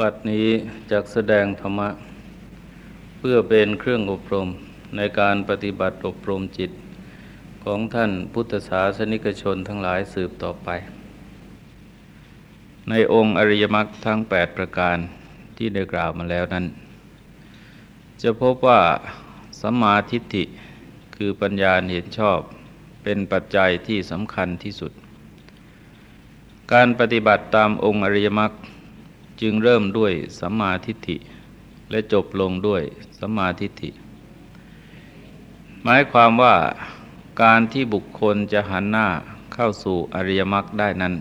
บัดนี้จักแสดงธรรมะ เพื่อเป็นเครื่องอบรมในการปฏิบัติอบรมจิต ของท่านพุทธศาสนิกชนทั้งหลายสืบต่อไป ในองค์อริยมรรคทั้ง 8 ประการที่ได้กล่าวมาแล้วนั้น จะพบว่าสัมมาทิฏฐิคือปัญญาเห็นชอบเป็นปัจจัยที่สำคัญที่สุด การปฏิบัติตามองค์อริยมรรค จึงเริ่มด้วยสัมมาทิฏฐิ และจบลงด้วยสัมมาทิฏฐิ หมายความว่าการที่บุคคลจะหันหน้าเข้าสู่อริยมรรคได้นั้น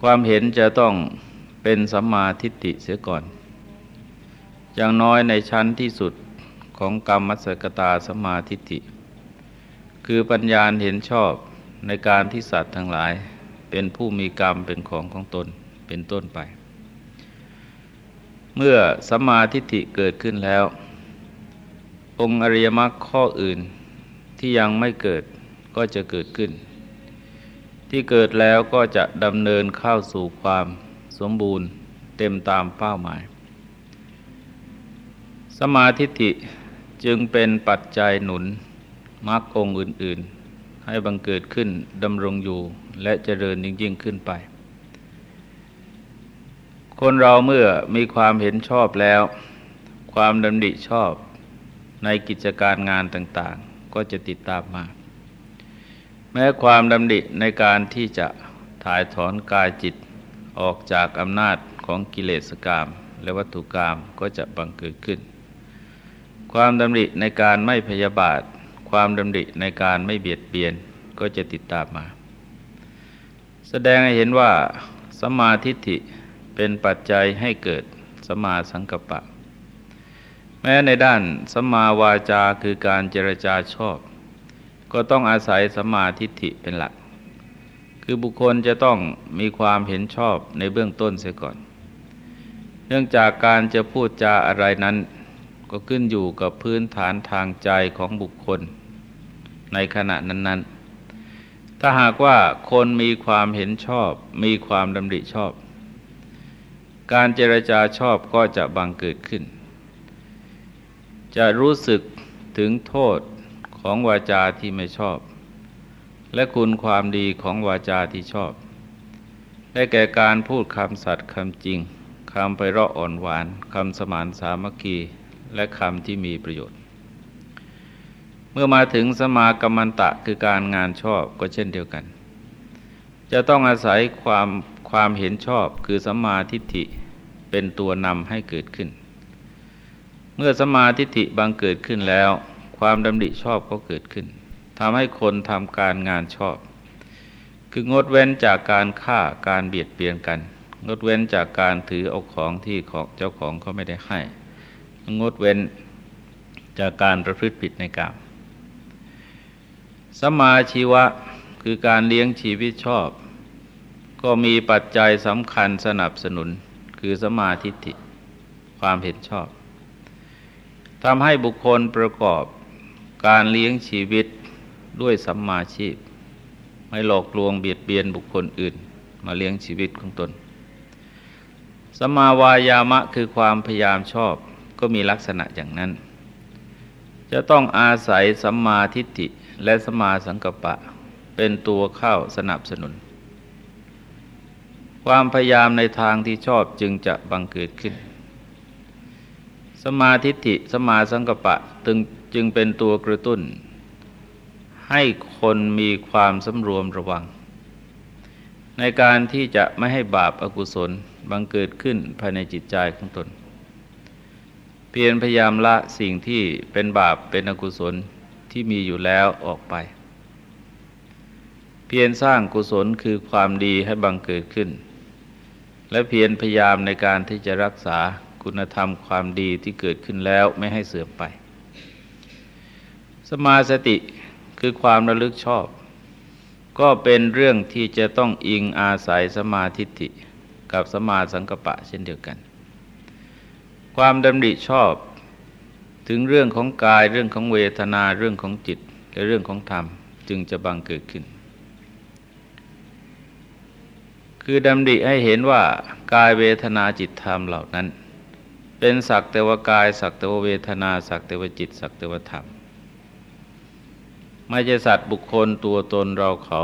ความเห็นจะต้องเป็นสัมมาทิฏฐิเสียก่อน อย่างน้อยในชั้นที่สุดของกรรมมัสกตาสัมมาทิฏฐิ คือปัญญาเห็นชอบในการที่สัตว์ทั้งหลายเป็นผู้มีกรรมเป็นของของตน เป็นต้นไป เมื่อสัมมาทิฏฐิเกิดขึ้นแล้ว องค์อริยมรรคข้ออื่นที่ยังไม่เกิดก็จะเกิดขึ้น ที่เกิดแล้วก็จะดำเนินเข้าสู่ความสมบูรณ์เต็มตามเป้าหมาย สมาธิฐิจึงเป็นปัจจัยหนุนมรรคองค์อื่น ๆ ให้บังเกิดขึ้นดำรงอยู่และเจริญยิ่งขึ้นไป คนเราเมื่อมีความเห็นชอบแล้ว ความดำริชอบในกิจการงานต่างๆ ก็จะติดตามมา แม้ความดำริในการที่จะถ่ายถอนกายจิตออกจากอำนาจของกิเลสกรรมและวัตถุกรรมก็จะบังเกิดขึ้น ความดำริในการไม่พยาบาท ความดำริในการไม่เบียดเบียนก็จะติดตามมา แสดงให้เห็นว่าสมาธิิ เป็นปัจจัยให้เกิดสมาสังกปะ แม้ในด้านสมาวาจาคือการเจรจาชอบ ก็ต้องอาศัยสมาทิฏฐิเป็นหลัก คือบุคคลจะต้องมีความเห็นชอบในเบื้องต้นเสียก่อน เนื่องจากการจะพูดจาอะไรนั้น ก็ขึ้นอยู่กับพื้นฐานทางใจของบุคคล ในขณะนั้น ๆ ถ้าหากว่าคนมีความเห็นชอบ มีความดำริชอบ การเจรจาชอบก็จะบังเกิดขึ้น จะรู้สึกถึงโทษของวาจาที่ไม่ชอบ และคุณความดีของวาจาที่ชอบ ได้แก่การพูดคำสัตย์คำจริงคำไปเราะอ่อนหวานคำสมานสามัคคีและคำที่มีประโยชน์ เมื่อมาถึงสมากรรมันตะคือการงานชอบก็เช่นเดียวกัน จะต้องอาศัยความ ความเห็นชอบคือสัมมาทิฏฐิเป็นตัวนำให้เกิดขึ้น เมื่อสัมมาทิฏฐิบางเกิดขึ้นแล้ว ความดำริชอบก็เกิดขึ้นทำให้คนทำการงานชอบ คืองดเว้นจากการฆ่าการเบียดเบียนกัน งดเว้นจากการถือเอาของที่ของเจ้าของเขาไม่ได้ให้ งดเว้นจากการประพฤติผิดในกรรมสมาชีวะคือการเลี้ยงชีวิตชอบ ก็มีปัจจัยสำคัญสนับสนุนคือสมาธิิความเห็นชอบทำให้บุคคลประกอบการเลี้ยงชีวิตด้วยสัมมาชีพ ไม่หลอกลวงเบียดเบียนบุคคลอื่น มาเลี้ยงชีวิตของตนสมาวายามะคือความพยายามชอบก็มีลักษณะอย่างนั้น จะต้องอาศัยสัมมาทิฏฐิและสมาสังกปะ เป็นตัวเข้าสนับสนุน ความพยายามในทางที่ชอบจึงจะบังเกิดขึ้น สมาธิิสมาสังกปะตึงจึงเป็นตัวกระตุ้น ให้คนมีความสำรวมระวัง ในการที่จะไม่ให้บาปอากุศลบังเกิดขึ้นภายในจิตใจของตน เพียรพยายามละสิ่งที่เป็นบาปเป็นอกุศลที่มีอยู่แล้วออกไป เพียรสร้างกุศลคือความดีให้บังเกิดขึ้น และเพียรพยายามในการที่จะรักษาคุณธรรมความดีที่เกิดขึ้นแล้วไม่ให้เสื่อมไป สมาสติคือความระลึกชอบ ก็เป็นเรื่องที่จะต้องอิงอาศัยสมาธิิกับสมาสังกปะเช่นเดียวกัน ความดำริชอบถึงเรื่องของกายเรื่องของเวทนาเรื่องของจิตและเรื่องของธรรมจึงจะบังเกิดขึ้น คือดำริให้เห็นว่ากายเวทนาจิตธรรมเหล่านั้น เป็นสักแต่ว่ากายสักแต่ว่าเวทนาสักแต่ว่าจิตสักแต่ว่าธรรม ไม่ใช่สัตว์บุคคลตัวตนเราเขา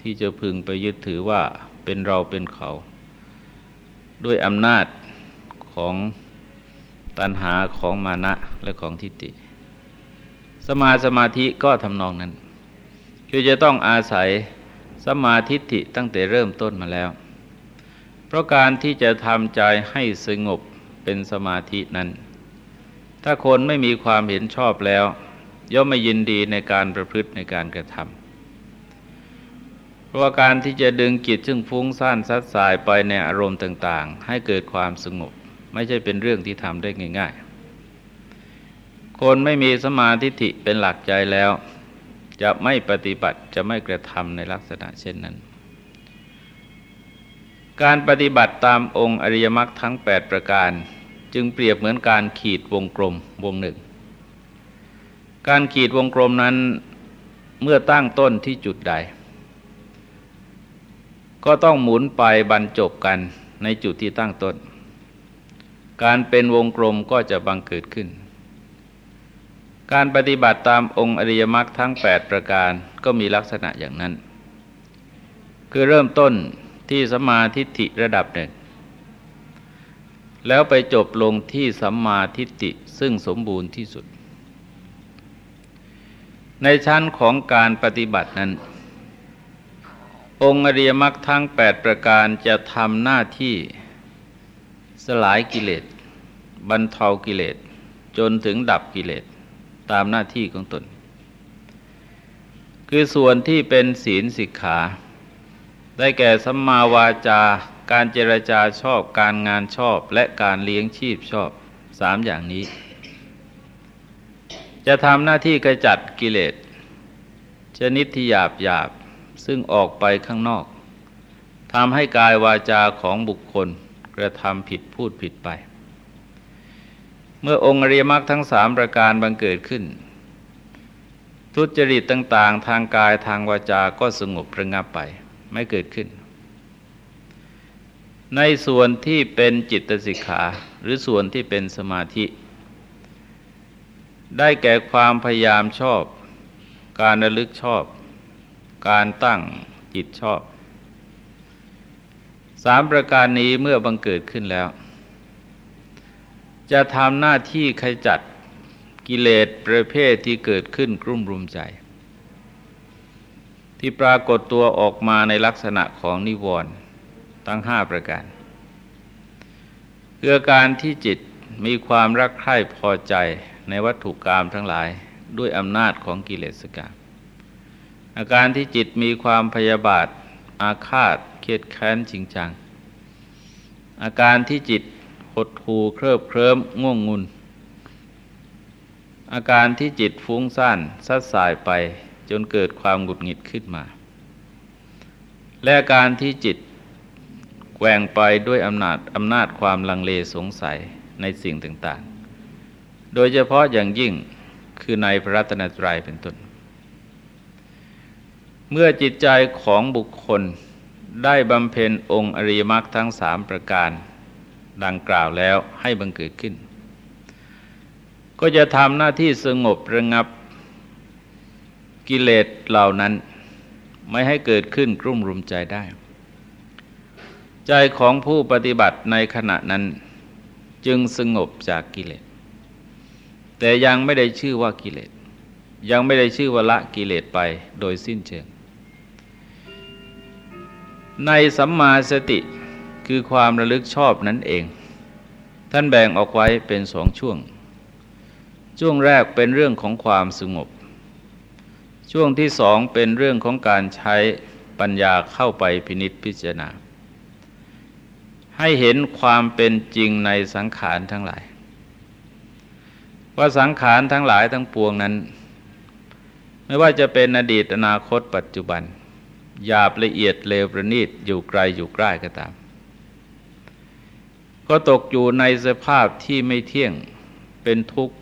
ที่จะพึงไปยึดถือว่าเป็นเราเป็นเขา ด้วยอำนาจของตัณหาของมานะและของทิฏฐิสมาสมาธิก็ทำนองนั้น คือจะต้องอาศัยสมาธิิตั้งแต่เริ่มต้นมาแล้ว ราะการที่จะทำใจให้สงบเป็นสมาธินั้น ถ้าคนไม่มีความเห็นชอบแล้ว ย่อมไม่ยินดีในการประพฤติในการกระทำเพราะว่าการที่จะดึงจิตซึ่งฟุ้งซ่านซัดสายไปในอารมณ์ต่าง ๆ ให้เกิดความสงบ ไม่ใช่เป็นเรื่องที่ทำได้ง่าย ๆ คนไม่มีสมาธิิเป็นหลักใจแล้ว จะไม่ปฏิบัติจะไม่กระทำในลักษณะเช่นนั้น การปฏิบัติตามองค์อริยมรรคทั้ง 8 ประการ จึงเปรียบเหมือนการขีดวงกลมวงหนึ่ง การขีดวงกลมนั้นเมื่อตั้งต้นที่จุดใด ก็ต้องหมุนไปบรรจบกันในจุดที่ตั้งต้น การเป็นวงกลมก็จะบังเกิดขึ้น การปฏิบัติตามองค์อริยมรรคทั้ง 8 ประการก็มีลักษณะอย่างนั้น คือเริ่มต้น ที่สัมมาทิฏฐิระดับหนึ่ง แล้วไปจบลงที่สัมมาทิฏฐิซึ่งสมบูรณ์ที่สุด ในชั้นของการปฏิบัตินั้น องค์อริยมรรคทั้ง 8 ประการจะทำหน้าที่สลายกิเลสบรรเทากิเลสจนถึงดับกิเลสตามหน้าที่ของตน คือส่วนที่เป็นศีลสิกขา ได้แก่สัมมาวาจาการเจรจาชอบ การงานชอบและการเลี้ยงชีพชอบสามอย่างนี้ จะทำหน้าที่กระจัดกิเลสชนิดที่หยาบหยาบซึ่งออกไปข้างนอกทำให้กายวาจาของบุคคลกระทำผิดพูดผิดไป เมื่อองค์อริยมรรคทั้งสามประการบังเกิดขึ้น ทุจริตต่าง ๆ ทางกายทางวาจาก็สงบระงับไป ไม่เกิดขึ้น ในส่วนที่เป็นจิตสิกขาหรือส่วนที่เป็นสมาธิ ได้แก่ความพยายามชอบ การระลึกชอบ การตั้งจิตชอบสามประการนี้เมื่อบังเกิดขึ้นแล้ว จะทำหน้าที่ขจัดกิเลสประเภทที่เกิดขึ้นกลุ่มรุมใจ ที่ปรากฏตัวออกมาในลักษณะของนิวรณ์ทั้งห้าประการเพื่อการที่จิตมีความรักใคร่พอใจในวัตถุกรรมทั้งหลายด้วยอำนาจของกิเลสกรรมอาการที่จิตมีความพยาบาท อาฆาตเคียดแค้นจริงจัง อาการที่จิตหดหูเคริบเคลิ้มง่วงงุน อาการที่จิตฟุ้งซ่านซัดสายไป จนเกิดความหงุดหงิดขึ้นมา และการที่จิตแกว่งไปด้วยอำนาจอำนาจความลังเลสงสัยในสิ่งต่างๆ โดยเฉพาะอย่างยิ่งคือในพระรัตนตรัยเป็นต้น เมื่อจิตใจของบุคคลได้บำเพ็ญองค์อริยมรรคทั้งสามประการดังกล่าวแล้วให้บังเกิดขึ้น ก็จะทำหน้าที่สงบระงับ กิเลสเหล่านั้นไม่ให้เกิดขึ้นกลุ่มรุมใจได้ ใจของผู้ปฏิบัติในขณะนั้น จึงสงบจากกิเลส แต่ยังไม่ได้ชื่อว่ากิเลส ยังไม่ได้ชื่อว่าละกิเลสไปโดยสิ้นเชิง ในสัมมาสติคือความระลึกชอบนั่นเอง ท่านแบ่งออกไว้เป็นสองช่วง ช่วงแรกเป็นเรื่องของความสงบ ช่วงที่สองเป็นเรื่องของการใช้ปัญญาเข้าไปพินิษพิจารณา ให้เห็นความเป็นจริงในสังขารทั้งหลาย ว่าสังขารทั้งหลายทั้งปวงนั้น ไม่ว่าจะเป็นอดีตอนาคตปัจจุบันหยาบละเอียดเลวประณีตอยู่ไกลอยู่ใกล้ก็ตาม ก็ตกอยู่ในสภาพที่ไม่เที่ยงเป็นทุกข์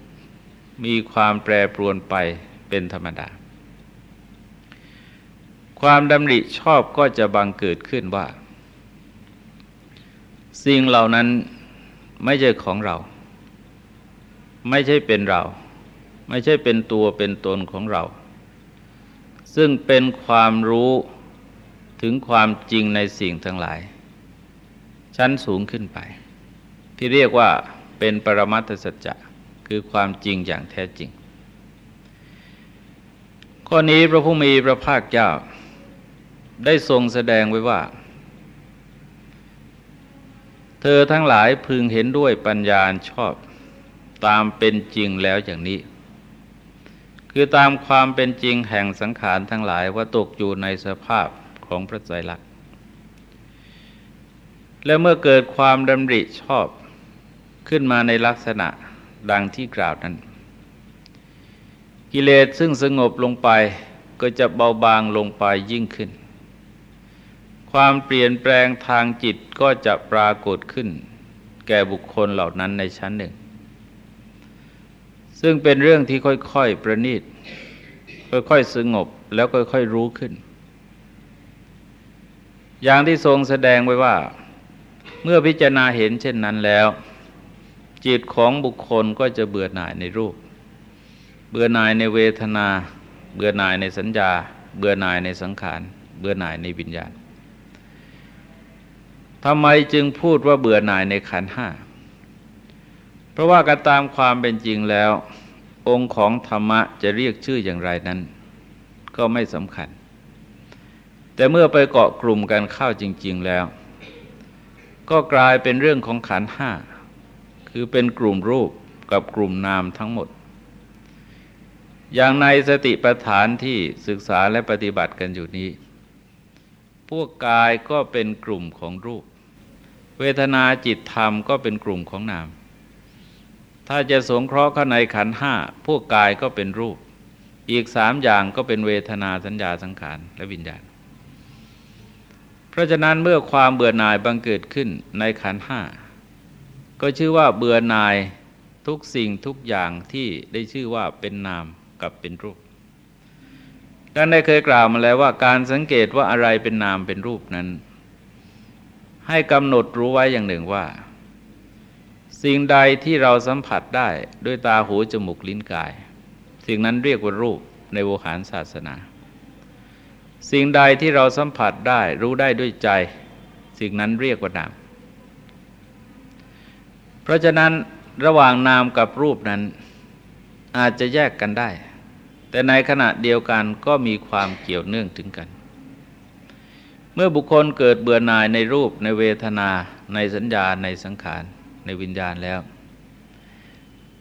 มีความแปรปรวนไปเป็นธรรมดา ความดำริชอบก็จะบังเกิดขึ้นว่า สิ่งเหล่านั้นไม่ใช่ของเรา ไม่ใช่เป็นเรา ไม่ใช่เป็นตัวเป็นตนของเรา ซึ่งเป็นความรู้ถึงความจริงในสิ่งทั้งหลาย ชั้นสูงขึ้นไป ที่เรียกว่าเป็นปรมัตถสัจจะคือความจริงอย่างแท้จริง ข้อนี้พระผู้มีพระภาคเจ้า ได้ทรงแสดงไว้ว่า เธอทั้งหลายพึงเห็นด้วยปัญญาชอบตามเป็นจริงแล้วอย่างนี้ คือตามความเป็นจริงแห่งสังขารทั้งหลายว่าตกอยู่ในสภาพของพระไตรลักษณ์และเมื่อเกิดความดำริชอบขึ้นมาในลักษณะดังที่กล่าวนั้น กิเลสซึ่งสงบลงไปก็จะเบาบางลงไปยิ่งขึ้น ความเปลี่ยนแปลงทางจิตก็จะปรากฏขึ้น แก่บุคคลเหล่านั้นในชั้นหนึ่ง ซึ่งเป็นเรื่องที่ค่อยๆประณีต ค่อยๆสงบแล้วค่อยๆรู้ขึ้น อย่างที่ทรงแสดงไว้ว่า เมื่อพิจารณาเห็นเช่นนั้นแล้ว จิตของบุคคลก็จะเบื่อหน่ายในรูป เบื่อหน่ายในเวทนา เบื่อหน่ายในสัญญา เบื่อหน่ายในสังขาร เบื่อหน่ายในวิญญาณ ทำไมจึงพูดว่าเบื่อหน่ายในขันห้า เพราะว่ากันตามความเป็นจริงแล้ว องค์ของธรรมะจะเรียกชื่ออย่างไรนั้น ก็ไม่สำคัญ แต่เมื่อไปเกาะกลุ่มกันเข้าจริง ๆแล้ว ก็กลายเป็นเรื่องของขันห้า คือเป็นกลุ่มรูปกับกลุ่มนามทั้งหมด อย่างในสติปัฏฐานที่ศึกษาและปฏิบัติกันอยู่นี้พวกกายก็เป็นกลุ่มของรูป เวทนาจิตธรรมก็เป็นกลุ่มของนาม ถ้าจะสงเคราะห์ข้าในขันห้าพวกกายก็เป็นรูป อีกสามอย่างก็เป็นเวทนาสัญญาสังขารและวิญญาณ เพราะฉะนั้นเมื่อความเบื่อหน่ายบังเกิดขึ้นในขันห้าก็ชื่อว่าเบื่อหน่ายทุกสิ่งทุกอย่างที่ได้ชื่อว่าเป็นนามกับเป็นรูปดังได้เคยกล่าวมาแล้วว่าการสังเกตว่าอะไรเป็นนามเป็นรูปนั้น ให้กำหนดรู้ไว้อย่างหนึ่งว่า สิ่งใดที่เราสัมผัสได้ด้วยตาหูจมูกลิ้นกาย สิ่งนั้นเรียกว่ารูปในโวหารศาสนา สิ่งใดที่เราสัมผัสได้รู้ได้ด้วยใจ สิ่งนั้นเรียกว่านาม เพราะฉะนั้นระหว่างนามกับรูปนั้นอาจจะแยกกันได้ แต่ในขณะเดียวกันก็มีความเกี่ยวเนื่องถึงกัน เมื่อบุคคลเกิดเบื่อหน่ายในรูปในเวทนาในสัญญาในสังขารในวิญญาณแล้ว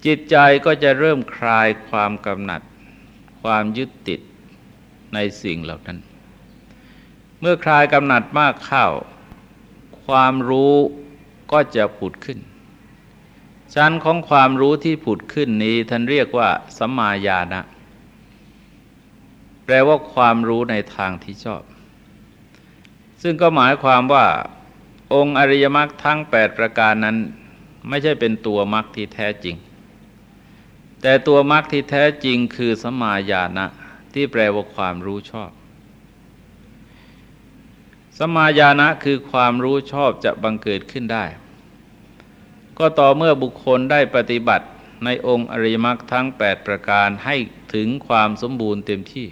จิตใจก็จะเริ่มคลายความกำหนัด ความยึดติดในสิ่งเหล่านั้น เมื่อคลายกำหนัดมากเข้า ความรู้ก็จะผุดขึ้น ชั้นของความรู้ที่ผุดขึ้นนี้ท่านเรียกว่าสัมมาญาณะแปลว่าความรู้ในทางที่ชอบ ซึ่งก็หมายความว่าองค์อริยมรรคทั้ง 8 ประการนั้น ไม่ใช่เป็นตัวมรรคที่แท้จริง แต่ตัวมรรคที่แท้จริงคือสมาญาณะที่แปลว่าความรู้ชอบ สมาญาณะคือความรู้ชอบจะบังเกิดขึ้นได้ ก็ต่อเมื่อบุคคลได้ปฏิบัติในองค์อริยมักทั้ง 8 ประการให้ถึงความสมบูรณ์เต็มที่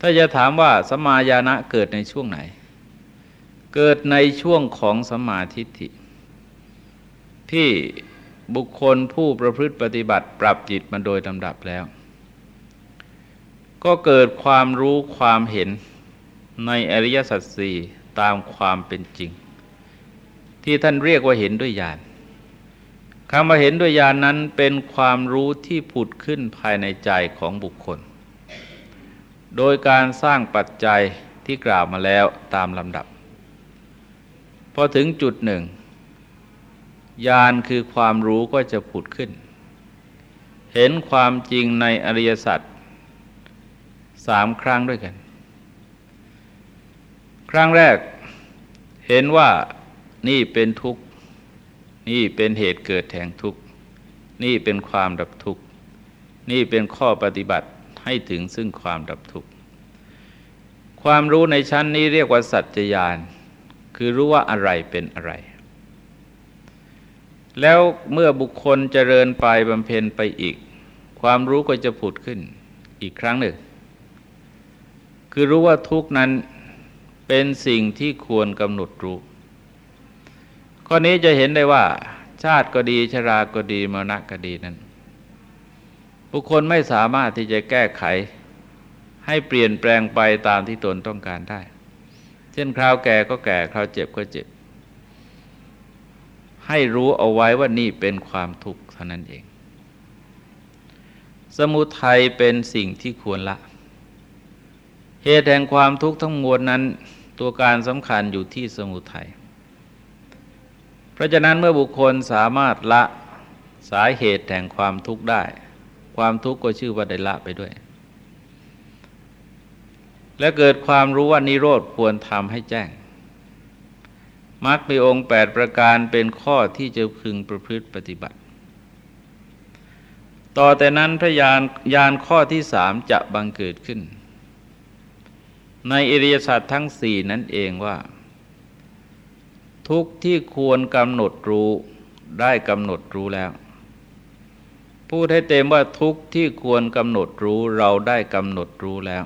ถ้าจะถามว่าสมาญาณะเกิดในช่วงไหน เกิดในช่วงของสมาธิิที่บุคคลผู้ประพฤติปฏิบัติปรับจิตมาโดยลำดับแล้ว ก็เกิดความรู้ความเห็นในอริยสัจสี่ตามความเป็นจริง ที่ท่านเรียกว่าเห็นด้วยญาณคำว่าเห็นด้วยญาณนนั้นเป็นความรู้ที่ผุดขึ้นภายในใจของบุคคล โดยการสร้างปัจจัยที่กล่าวมาแล้วตามลำดับ พอถึงจุดหนึ่ง ญาณคือความรู้ก็จะผุดขึ้น เห็นความจริงในอริยสัจสามครั้งด้วยกัน ครั้งแรกเห็นว่านี่เป็นทุกข์ นี่เป็นเหตุเกิดแห่งทุกข์ นี่เป็นความดับทุกข์ นี่เป็นข้อปฏิบัติ ให้ถึงซึ่งความดับทุกข์ ความรู้ในชั้นนี้เรียกว่าสัจจญาณ คือรู้ว่าอะไรเป็นอะไร แล้วเมื่อบุคคลเจริญไปบำเพ็ญไปอีก ความรู้ก็จะผุดขึ้นอีกครั้งหนึ่ง คือรู้ว่าทุกนั้นเป็นสิ่งที่ควรกำหนดรู้ ข้อนี้จะเห็นได้ว่า ชาติก็ดีชราก็ดีมรณะก็ดีนั้น บุคคลไม่สามารถที่จะแก้ไข ให้เปลี่ยนแปลงไปตามที่ตนต้องการได้ เช่นคราวแก่ก็แก่คราวเจ็บก็เจ็บ ให้รู้เอาไว้ว่านี่เป็นความทุกข์เท่านั้นเอง สมุทัยเป็นสิ่งที่ควรละ เหตุแห่งความทุกข์ทั้งมวลนั้นตัวการสำคัญอยู่ที่สมุทัย เพราะฉะนั้นเมื่อบุคคลสามารถละสาเหตุแห่งความทุกข์ได้ ความทุกข์ก็ชื่อว่าได้ละไปด้วย และเกิดความรู้ว่านิโรธควรทำให้แจ้งมักมีองค์แปดประการเป็นข้อที่จะพึงประพฤติปฏิบัติ ต่อแต่นั้นพระยานยานข้อที่สามจะบังเกิดขึ้น ในอริยสัจทั้งสี่นั่นเองว่า ทุกที่ควรกำหนดรู้ได้กำหนดรู้แล้ว พูดให้เต็มว่าทุกที่ควรกำหนดรู้เราได้กำหนดรู้แล้ว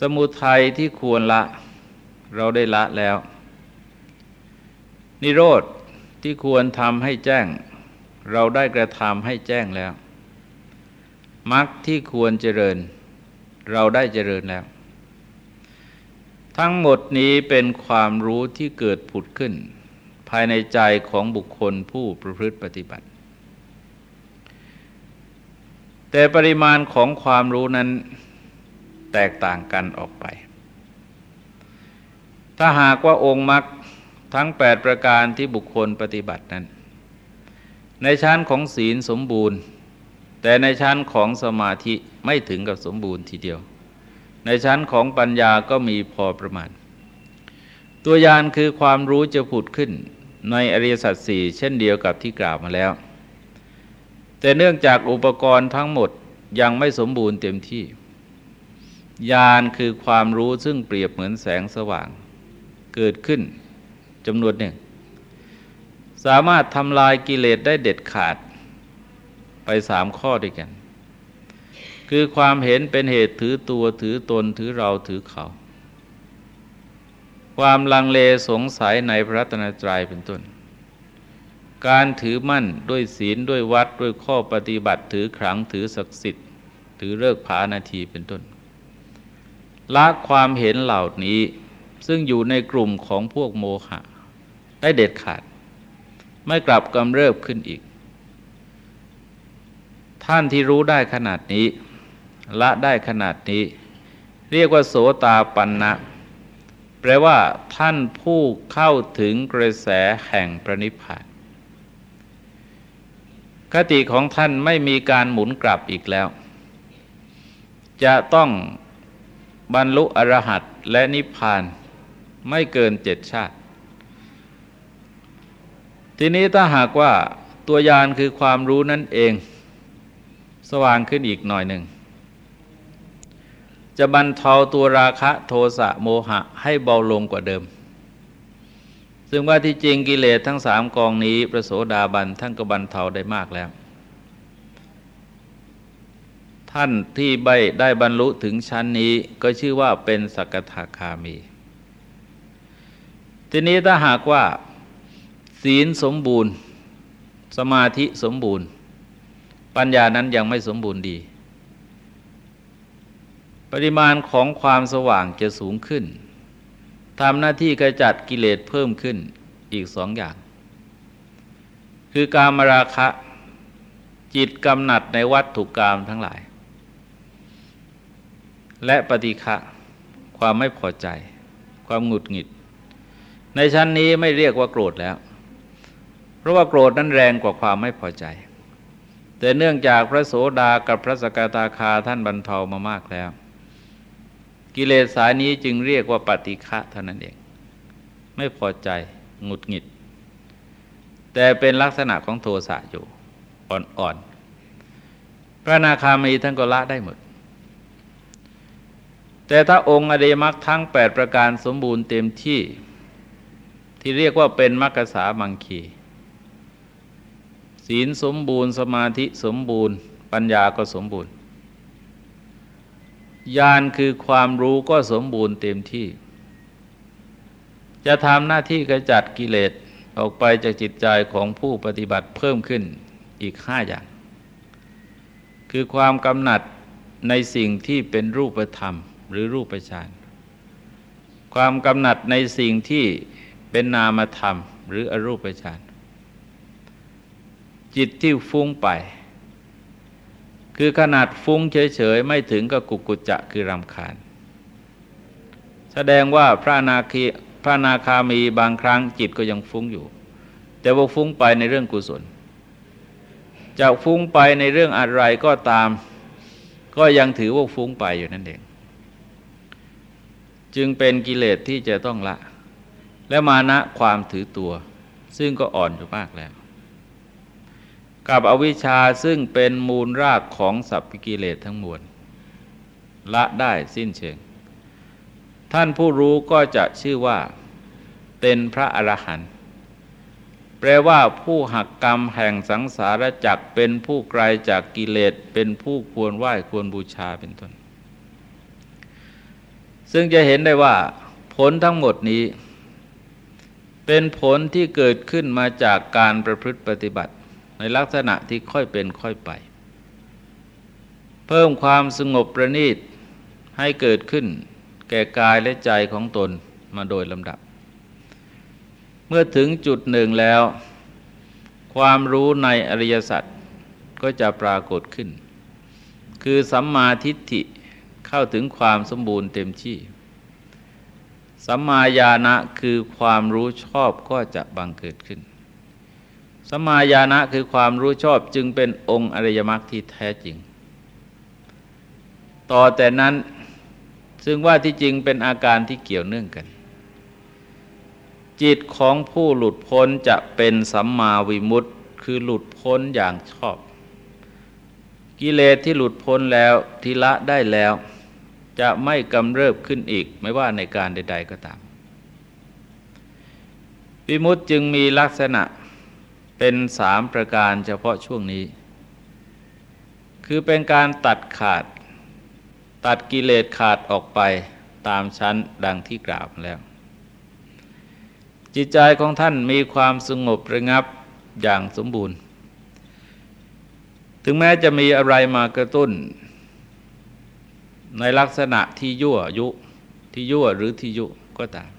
สมุทัยที่ควรละ เราได้ละแล้ว นิโรธที่ควรทำให้แจ้ง เราได้กระทำให้แจ้งแล้วมรรคที่ควรเจริญ เราได้เจริญแล้ว ทั้งหมดนี้เป็นความรู้ที่เกิดผุดขึ้น ภายในใจของบุคคลผู้ประพฤติปฏิบัติ แต่ปริมาณของความรู้นั้นแตกต่างกันออกไป ถ้าหากว่าองค์มรรคทั้ง 8 ประการที่บุคคลปฏิบัตินั้น ในชั้นของศีลสมบูรณ์ แต่ในชั้นของสมาธิไม่ถึงกับสมบูรณ์ทีเดียว ในชั้นของปัญญาก็มีพอประมาณ ตัวยานคือความรู้จะผุดขึ้นในอริยสัจสี่เช่นเดียวกับที่กล่าวมาแล้ว แต่เนื่องจากอุปกรณ์ทั้งหมดยังไม่สมบูรณ์เต็มที่ยานคือความรู้ซึ่งเปรียบเหมือนแสงสว่าง เกิดขึ้นจำนวนหนึ่ง สามารถทำลายกิเลสได้เด็ดขาดไปสามข้อด้วยกัน คือความเห็นเป็นเหตุถือตัวถือตนถือเราถือเขา ความลังเลสงสัยในพระตนตรัยเป็นต้น การถือมั่นด้วยศีลด้วยวัดด้วยข้อปฏิบัติถือขลังถือศักดิ์สิทธิ์ถือเลิกผานาทีเป็นต้นละความเห็นเหล่านี้ซึ่งอยู่ในกลุ่มของพวกโมหะ ได้เด็ดขาด ไม่กลับกำเริบขึ้นอีก ท่านที่รู้ได้ขนาดนี้ ละได้ขนาดนี้ เรียกว่าโสตาปันนะแปลว่าท่านผู้เข้าถึงกระแสแห่งพระนิพพาน คติของท่านไม่มีการหมุนกลับอีกแล้ว จะต้องบรรลุอรหัตและนิพพานไม่เกินเจ็ดชาติ ทีนี้ถ้าหากว่าตัวยานคือความรู้นั่นเอง สว่างขึ้นอีกหน่อยหนึ่ง จะบรรเทาตัวราคะโทสะโมหะให้เบาลงกว่าเดิม ซึ่งว่าที่จริงกิเลสทั้งสามกองนี้ประโสดาบันท่านก็บรรเทาได้มากแล้ว ท่านที่ใบได้บรรลุถึงชั้นนี้ก็ชื่อว่าเป็นสักทาคามี ทีนี้ถ้าหากว่า ศีลสมบูรณ์ สมาธิสมบูรณ์ ปัญญานั้นยังไม่สมบูรณ์ดี ปริมาณของความสว่างจะสูงขึ้น ทำหน้าที่กระจัดกิเลสเพิ่มขึ้นอีกสองอย่าง คือการมราคะจิตกำหนัดในวัตถุกรรมทั้งหลาย และปฏิฆะความไม่พอใจ ความหงุดหงิด ในชั้นนี้ไม่เรียกว่าโกรธแล้ว เพราะว่าโกรธนั้นแรงกว่าความไม่พอใจ แต่เนื่องจากพระโสดากับพระสกทาคาท่านบรรเทามามากแล้ว กิเลสสายนี้จึงเรียกว่าปฏิฆะเท่านั้นเอง ไม่พอใจหงุดหงิด แต่เป็นลักษณะของโทสะอยู่อ่อนๆพระนาคามีท่านก็ละได้หมด แต่ถ้าองค์อริยมรรคทั้ง 8 ประการสมบูรณ์เต็มที่ที่เรียกว่าเป็นมรรคสามังคีศีลสมบูรณ์สมาธิสมบูรณ์ ปัญญาก็สมบูรณ์ ญาณคือความรู้ก็สมบูรณ์เต็มที่ จะทำหน้าที่กระจัดกิเลสออกไปจากจิตใจของผู้ปฏิบัติเพิ่มขึ้นอีกห้าอย่าง คือความกำหนัดในสิ่งที่เป็นรูปธรรม หรือรูปฌานความกำหนัดในสิ่งที่เป็นนามธรรม หรืออรูปฌานจิตที่ฟุ้งไป คือขนาดฟุ้งเฉยๆ ไม่ถึงกับกุกุจจะคือรำคาญ แสดงว่าพระนาคีพระนาคามีบางครั้งจิตก็ยังฟุ้งอยู่ แต่ว่าฟุ้งไปในเรื่องกุศลจะฟุ้งไปในเรื่องอะไรก็ตาม ก็ยังถือว่าฟุ้งไปอยู่นั่นเอง จึงเป็นกิเลสที่จะต้องละ และมานะความถือตัว ซึ่งก็อ่อนอยู่มากแล้ว กับอวิชชาซึ่งเป็นมูลรากของสัพพิกิเลสทั้งมวลละได้สิ้นเชิง ท่านผู้รู้ก็จะชื่อว่าเป็นพระอรหันต์แปลว่าผู้หักกรรมแห่งสังสารจักเป็นผู้ไกลจากกิเลสเป็นผู้ควรไหว้ควรบูชาเป็นต้น ซึ่งจะเห็นได้ว่าผลทั้งหมดนี้ เป็นผลที่เกิดขึ้นมาจากการประพฤติปฏิบัติ ในลักษณะที่ค่อยเป็นค่อยไป เพิ่มความสงบประณีตให้เกิดขึ้น แก่กายและใจของตนมาโดยลำดับ เมื่อถึงจุดหนึ่งแล้ว ความรู้ในอริยสัจก็จะปรากฏขึ้น คือสัมมาทิฏฐิเข้าถึงความสมบูรณ์เต็มที่สัมมาญาณะคือความรู้ชอบก็จะบังเกิดขึ้น สัมมาญาณะคือความรู้ชอบจึงเป็นองค์อริยมรรคที่แท้จริง ต่อแต่นั้นซึ่งว่าที่จริงเป็นอาการที่เกี่ยวเนื่องกัน จิตของผู้หลุดพ้นจะเป็นสัมมาวิมุตติคือหลุดพ้นอย่างชอบ กิเลสที่หลุดพ้นแล้วทิละได้แล้ว จะไม่กำเริบขึ้นอีกไม่ว่าในการใด ๆก็ตาม วิมุตติจึงมีลักษณะ เป็นสามประการเฉพาะช่วงนี้ คือเป็นการตัดขาด ตัดกิเลสขาดออกไปตามชั้นดังที่กล่าวแล้ว จิตใจของท่านมีความสงบระงับอย่างสมบูรณ์ ถึงแม้จะมีอะไรมากระตุ้น ในลักษณะที่ยั่วยุที่ยั่วหรือที่ยุก็ตาม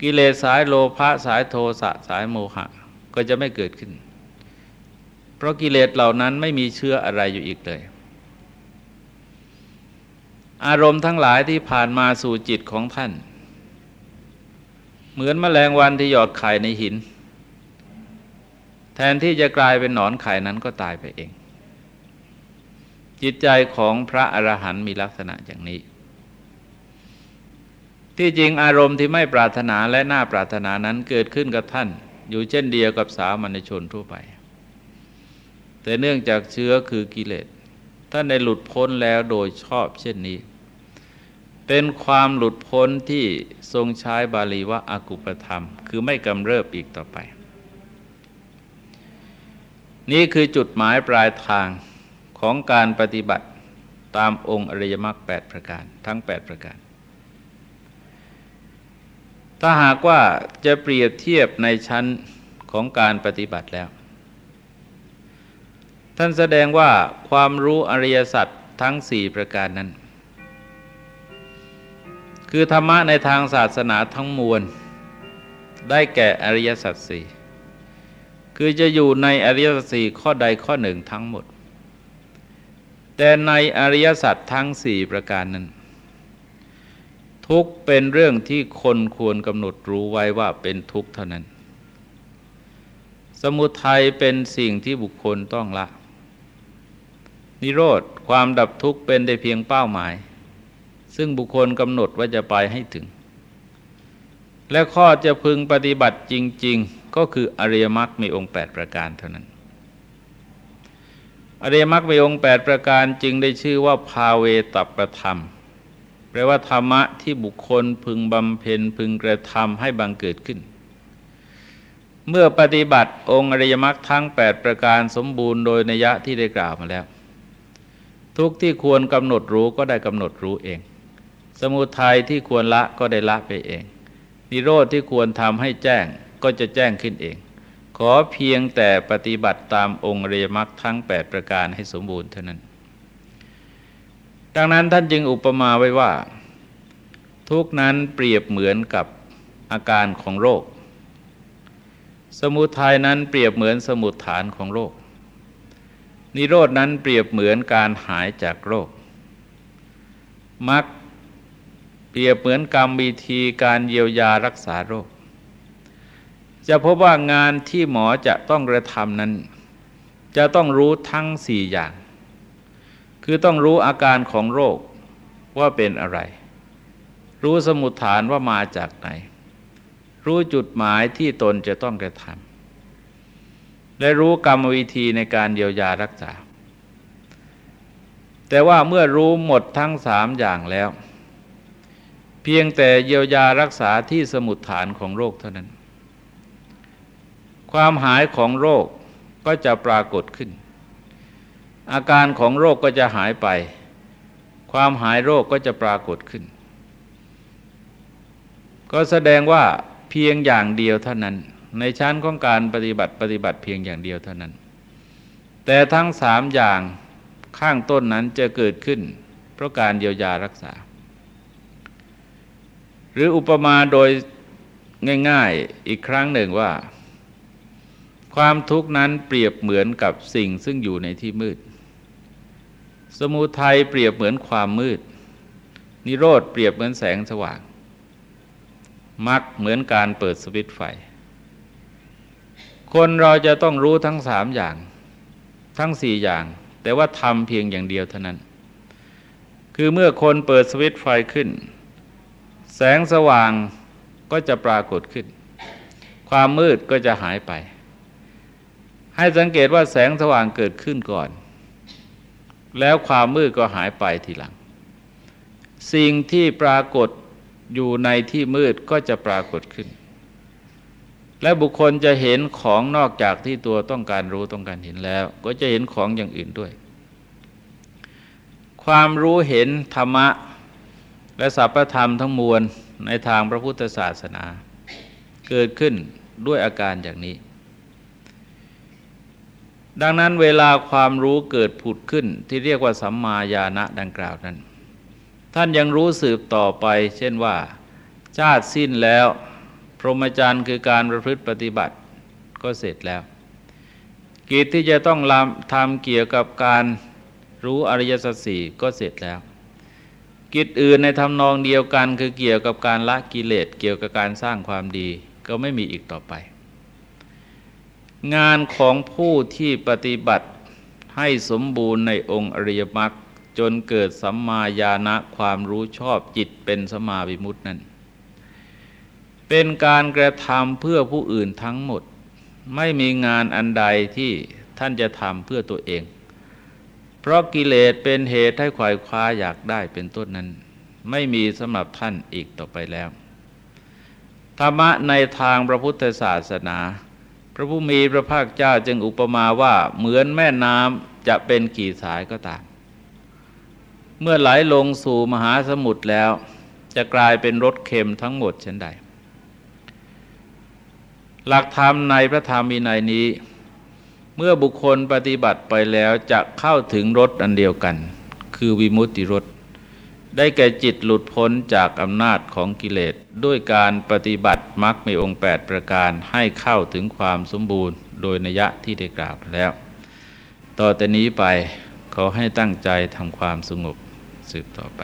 กิเลสสายโลภะสายโทสะสายโมหะ ก็จะไม่เกิดขึ้น เพราะกิเลสเหล่านั้นไม่มีเชื้ออะไรอยู่อีกเลย อารมณ์ทั้งหลายที่ผ่านมาสู่จิตของท่าน เหมือนมแมลงวันที่หยอดไข่ในหิน แทนที่จะกลายเป็นหนอนไข่นั้นก็ตายไปเอง จิตใจของพระอรหันต์มีลักษณะอย่างนี้ที่จริงอารมณ์ที่ไม่ปรารถนาและน่าปรารถนานั้นเกิดขึ้นกับท่าน อยู่เช่นเดียวกับสามัญชนทั่วไป แต่เนื่องจากเชื้อคือกิเลสท่านได้หลุดพ้นแล้วโดยชอบเช่นนี้ เป็นความหลุดพ้นที่ทรงใช้บาลีว่าอากุปธรรม คือไม่กำเริบอีกต่อไป นี่คือจุดหมายปลายทางของการปฏิบัติตามองค์อริยมรรคแประการ ทั้ง 8 ประการ ถ้าหากว่าจะเปรียบเทียบในชั้นของการปฏิบัติแล้ว ท่านแสดงว่าความรู้อริยสัจทั้งสี่ประการนั้น คือธรรมะในทางศาสนาทั้งมวล ได้แก่อริยสัจสี่คือจะอยู่ในอริยสัจสี่ข้อใดข้อหนึ่งทั้งหมด แต่ในอริยสัจทั้งสี่ประการนั้น ทุกเป็นเรื่องที่คนควรกำหนดรู้ไว้ว่าเป็นทุกข์เท่านั้น สมุทัยเป็นสิ่งที่บุคคลต้องละ นิโรธความดับทุกข์เป็นได้เพียงเป้าหมาย ซึ่งบุคคลกำหนดว่าจะไปให้ถึง และข้อจะพึงปฏิบัติจริง ๆ ก็คืออริยมรรคมีองค์ 8 ประการเท่านั้นอริยมรรคมีองค์แปดประการจึงได้ชื่อว่าภาเวตประธรรม แปลว่าธรรมะที่บุคคลพึงบำเพ็ญพึงกระทำให้บังเกิดขึ้น เมื่อปฏิบัติองค์อริยมรรคทั้ง 8 ประการสมบูรณ์โดยนัยะที่ได้กล่าวมาแล้ว ทุกที่ควรกำหนดรู้ก็ได้กำหนดรู้เอง สมุทัยที่ควรละก็ได้ละไปเอง นิโรธที่ควรทำให้แจ้งก็จะแจ้งขึ้นเอง ขอเพียงแต่ปฏิบัติตามองค์อริยมรรคทั้ง 8 ประการให้สมบูรณ์เท่านั้น ดังนั้นท่านจึงอุปมาไว้ว่า ทุกนั้นเปรียบเหมือนกับอาการของโรค สมุทัยนั้นเปรียบเหมือนสมุดฐานของโรค นิโรดนั้นเปรียบเหมือนการหายจากโรคมักเปรียบเหมือนกรรมวิธีการเยียวยารักษาโรค จะพบว่างานที่หมอจะต้องกระทำนั้น จะต้องรู้ทั้งสี่อย่าง คือต้องรู้อาการของโรคว่าเป็นอะไร รู้สมุดฐานว่ามาจากไหน รู้จุดหมายที่ตนจะต้องกระทำและรู้กรรมวิธีในการเยียวยารักษา แต่ว่าเมื่อรู้หมดทั้งสามอย่างแล้ว เพียงแต่เยียวยารักษาที่สมุดฐานของโรคเท่านั้น ความหายของโรคก็จะปรากฏขึ้น อาการของโรคก็จะหายไป ความหายโรคก็จะปรากฏขึ้น ก็แสดงว่าเพียงอย่างเดียวเท่านั้น ในชั้นของการปฏิบัติปฏิบัติเพียงอย่างเดียวเท่านั้น แต่ทั้งสามอย่างข้างต้นนั้นจะเกิดขึ้น เพราะการเยียวยารักษา หรืออุปมาโดยง่าย ๆอีกครั้งหนึ่งว่า ความทุกข์นั้นเปรียบเหมือนกับสิ่งซึ่งอยู่ในที่มืด สมุทัยเปรียบเหมือนความมืด นิโรธเปรียบเหมือนแสงสว่างมรรคเหมือนการเปิดสวิตไฟ คนเราจะต้องรู้ทั้งสามอย่าง ทั้งสี่อย่าง แต่ว่าทำเพียงอย่างเดียวเท่านั้น คือเมื่อคนเปิดสวิตไฟขึ้น แสงสว่างก็จะปรากฏขึ้น ความมืดก็จะหายไป ให้สังเกตว่าแสงสว่างเกิดขึ้นก่อน แล้วความมืดก็หายไปทีหลัง สิ่งที่ปรากฏอยู่ในที่มืดก็จะปรากฏขึ้น และบุคคลจะเห็นของนอกจากที่ตัวต้องการรู้ต้องการเห็นแล้ว ก็จะเห็นของอย่างอื่นด้วย ความรู้เห็นธรรมะ และสัพธรรมทั้งมวลในทางพระพุทธศาสนา เกิดขึ้นด้วยอาการอย่างนี้ ดังนั้นเวลาความรู้เกิดผุดขึ้นที่เรียกว่าสัมมาญาณะดังกล่าวนั้น ท่านยังรู้สืบต่อไป เช่นว่า ชาติสิ้นแล้ว พรหมจรรย์คือการประพฤติปฏิบัติก็เสร็จแล้ว กิจที่จะต้องทำเกี่ยวกับการรู้อริยสัจสี่ก็เสร็จแล้ว กิจอื่นในทำนองเดียวกันคือเกี่ยวกับการละกิเลสเกี่ยวกับการสร้างความดีก็ไม่มีอีกต่อไป งานของผู้ที่ปฏิบัติให้สมบูรณ์ในองค์อริยมรรคจนเกิดสัมมาญาณะความรู้ชอบจิตเป็นสมาวิมุตินั้น เป็นการกระทำเพื่อผู้อื่นทั้งหมด ไม่มีงานอันใดที่ท่านจะทำเพื่อตัวเอง เพราะกิเลสเป็นเหตุให้ขวายคว้าอยากได้เป็นต้นนั้น ไม่มีสำหรับท่านอีกต่อไปแล้ว ธรรมะในทางพระพุทธศาสนา พระผู้มีพระภาคเจ้าจึงอุปมาว่าเหมือนแม่น้ำจะเป็นกี่สายก็ตาม เมื่อไหลลงสู่มหาสมุทรแล้ว จะกลายเป็นรสเค็มทั้งหมดเช่นใด หลักธรรมในพระธรรมวินัยนี้ เมื่อบุคคลปฏิบัติไปแล้วจะเข้าถึงรสอันเดียวกัน คือวิมุตติรส ได้แก่จิตหลุดพ้นจากอำนาจของกิเลส ด้วยการปฏิบัติมรรคมีองค์ 8 ประการให้เข้าถึงความสมบูรณ์ โดยนิยะที่ได้กล่าวแล้ว ต่อแต่นี้ไปขอให้ตั้งใจทำความสงบสืบต่อไป